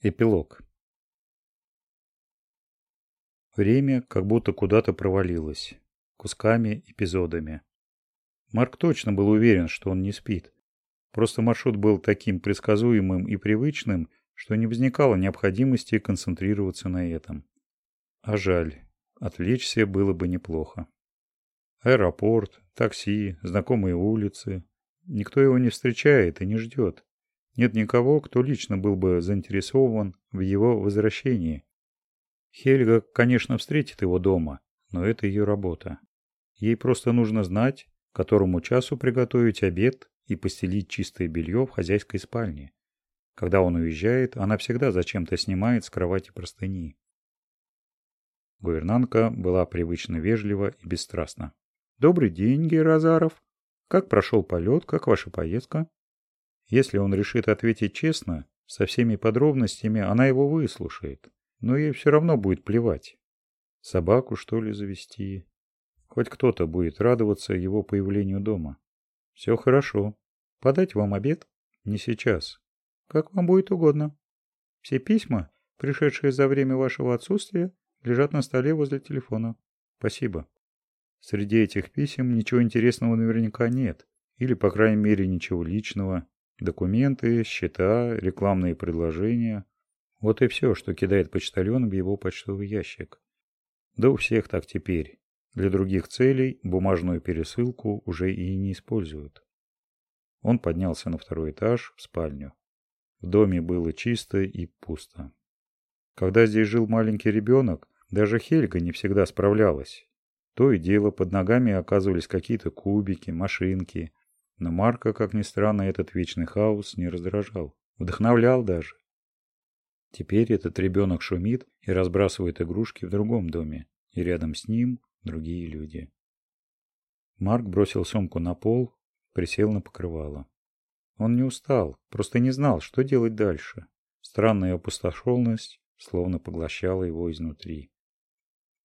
Эпилог. Время как будто куда-то провалилось. Кусками, эпизодами. Марк точно был уверен, что он не спит. Просто маршрут был таким предсказуемым и привычным, что не возникало необходимости концентрироваться на этом. А жаль. Отвлечься было бы неплохо. Аэропорт, такси, знакомые улицы. Никто его не встречает и не ждет. Нет никого, кто лично был бы заинтересован в его возвращении. Хельга, конечно, встретит его дома, но это ее работа. Ей просто нужно знать, которому часу приготовить обед и постелить чистое белье в хозяйской спальне. Когда он уезжает, она всегда зачем-то снимает с кровати простыни. Гувернантка была привычно вежлива и бесстрастна. «Добрый день, Геразаров. Как прошел полет? Как ваша поездка?» Если он решит ответить честно, со всеми подробностями она его выслушает, но ей все равно будет плевать. Собаку, что ли, завести? Хоть кто-то будет радоваться его появлению дома. Все хорошо. Подать вам обед? Не сейчас. Как вам будет угодно. Все письма, пришедшие за время вашего отсутствия, лежат на столе возле телефона. Спасибо. Среди этих писем ничего интересного наверняка нет. Или, по крайней мере, ничего личного. Документы, счета, рекламные предложения. Вот и все, что кидает почтальон в его почтовый ящик. Да у всех так теперь. Для других целей бумажную пересылку уже и не используют. Он поднялся на второй этаж, в спальню. В доме было чисто и пусто. Когда здесь жил маленький ребенок, даже Хельга не всегда справлялась. То и дело под ногами оказывались какие-то кубики, машинки, но Марка, как ни странно, этот вечный хаос не раздражал. Вдохновлял даже. Теперь этот ребенок шумит и разбрасывает игрушки в другом доме, и рядом с ним другие люди. Марк бросил сумку на пол, присел на покрывало. Он не устал, просто не знал, что делать дальше. Странная опустошенность словно поглощала его изнутри.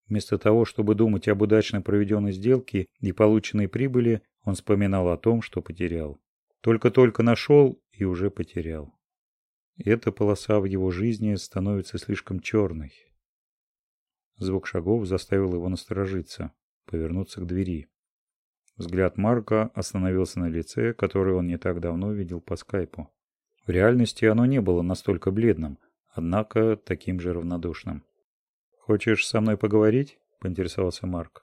Вместо того, чтобы думать об удачно проведенной сделке и полученной прибыли, он вспоминал о том, что потерял. Только-только нашел и уже потерял. Эта полоса в его жизни становится слишком черной. Звук шагов заставил его насторожиться, повернуться к двери. Взгляд Марка остановился на лице, которое он не так давно видел по скайпу. В реальности оно не было настолько бледным, однако таким же равнодушным. «Хочешь со мной поговорить?» – поинтересовался Марк.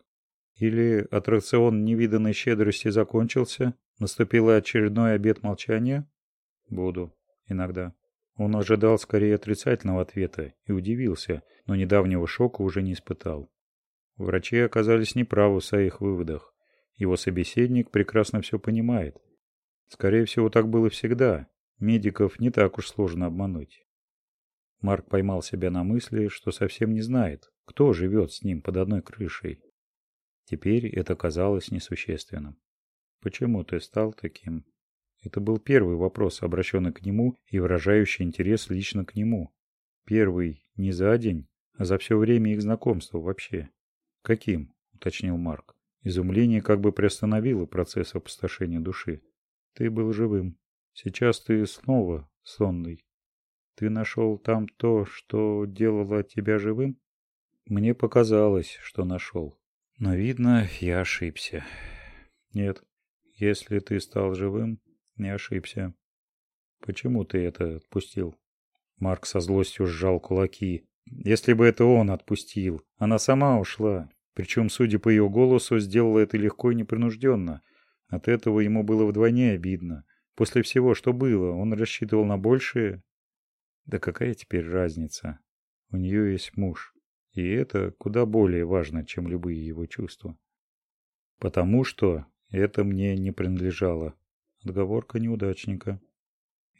Или аттракцион невиданной щедрости закончился? Наступил очередной обед молчания? Буду. Иногда. Он ожидал скорее отрицательного ответа и удивился, но недавнего шока уже не испытал. Врачи оказались неправы в своих выводах. Его собеседник прекрасно все понимает. Скорее всего, так было всегда. Медиков не так уж сложно обмануть. Марк поймал себя на мысли, что совсем не знает, кто живет с ним под одной крышей. Теперь это казалось несущественным. «Почему ты стал таким?» Это был первый вопрос, обращенный к нему и выражающий интерес лично к нему. Первый не за день, а за все время их знакомства вообще. «Каким?» – уточнил Марк. Изумление как бы приостановило процесс опустошения души. «Ты был живым. Сейчас ты снова сонный. Ты нашел там то, что делало тебя живым?» «Мне показалось, что нашел. Но, видно, я ошибся. Нет, если ты стал живым, не ошибся. Почему ты это отпустил? Марк со злостью сжал кулаки. Если бы это он отпустил, она сама ушла. Причем, судя по ее голосу, сделала это легко и непринужденно. От этого ему было вдвойне обидно. После всего, что было, он рассчитывал на большее. Да какая теперь разница? У нее есть муж. И это куда более важно, чем любые его чувства. Потому что это мне не принадлежало. Отговорка неудачника.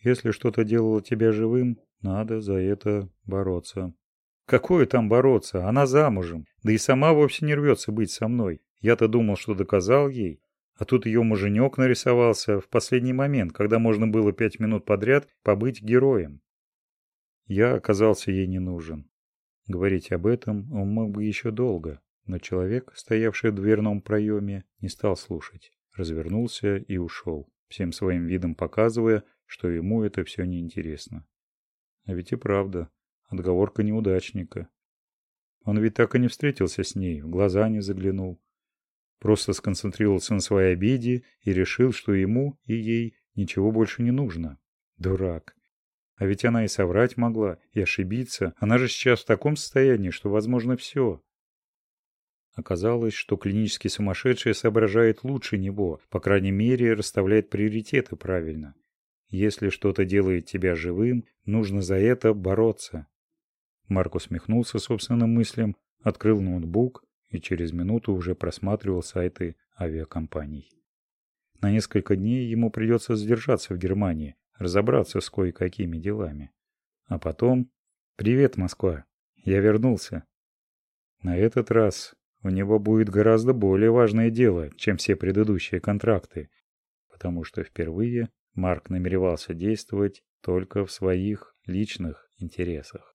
Если что-то делало тебя живым, надо за это бороться. Какое там бороться? Она замужем. Да и сама вовсе не рвется быть со мной. Я-то думал, что доказал ей. А тут ее муженек нарисовался в последний момент, когда можно было пять минут подряд побыть героем. Я оказался ей не нужен. Говорить об этом он мог бы еще долго, но человек, стоявший в дверном проеме, не стал слушать, развернулся и ушел, всем своим видом показывая, что ему это все неинтересно. А ведь и правда, отговорка неудачника. Он ведь так и не встретился с ней, в глаза не заглянул. Просто сконцентрировался на своей обиде и решил, что ему и ей ничего больше не нужно. Дурак. А ведь она и соврать могла, и ошибиться. Она же сейчас в таком состоянии, что возможно все. Оказалось, что клинический сумасшедший соображает лучше него, по крайней мере, расставляет приоритеты правильно. Если что-то делает тебя живым, нужно за это бороться. Марк усмехнулся собственным мыслям, открыл ноутбук и через минуту уже просматривал сайты авиакомпаний. На несколько дней ему придется задержаться в Германии, разобраться с кое-какими делами. А потом... «Привет, Москва! Я вернулся!» На этот раз у него будет гораздо более важное дело, чем все предыдущие контракты, потому что впервые Марк намеревался действовать только в своих личных интересах.